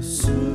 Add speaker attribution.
Speaker 1: soon.